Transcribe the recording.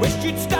Wished you'd stop.